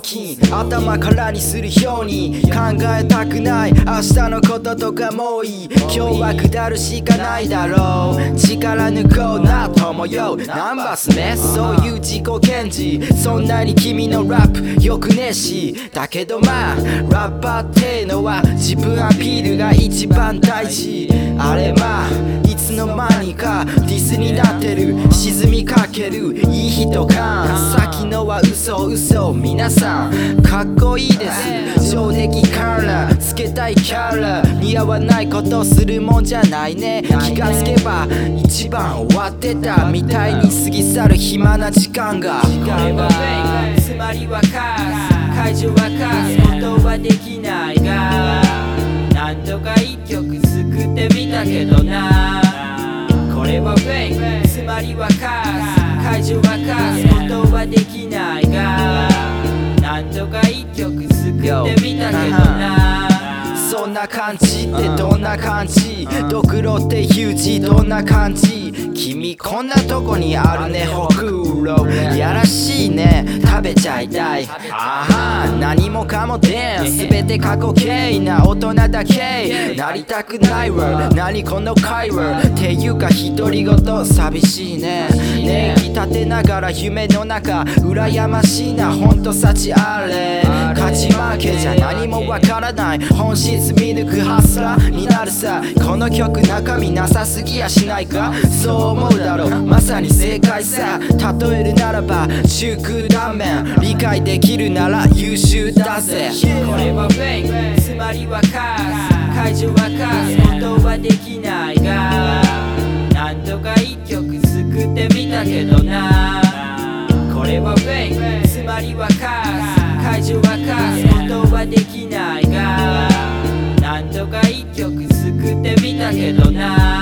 頭からにするように考えたくない。明日のこととかもういい。今日は下るしかないだろう。力抜こうなともよ。ナンバースね。そういう自己顕示。そんなに君のラップよくねえし。だけどまあラッパーってのは自分アピールが一番大事。あれまあいつの間にかディスになってる。沈みかける。いい人か。先のは嘘嘘皆さん。かっこいいです。上出来からつけたいキャラ。似合わないことするもんじゃないね。気がつけば一番終わってたみたいに過ぎ去る暇な時間が。これはつまりはカース解除はカースことはできないが。何とか一曲作ってみたけどなはフェイク。つまりはカース解除はカースことはできないが何とか一曲作ってみたけどな。そんな感じってどんな感じ？ドクロっていう字どんな感じ？君こんなとこにあるね。ほくろやらしいね。食べちゃいたい。あは。何もかもでん。全て過去形な。大人だけ。なりたくないわ。何この会話。っていうか独り言。寂しいね。ね。ぎ立てながら夢の中。羨ましいな。ほんと幸あれ勝ち負けじゃ何もわからない本質見抜くハスラーになるさ。この曲中身なさすぎやしないか？そう思うだろう。まさに正解さ。例えるならば中空断面理解できるなら優秀だぜ。これはフェイク。つまりはカース解除はカースことはできないが。何とか一曲作ってみたけどな。traje lo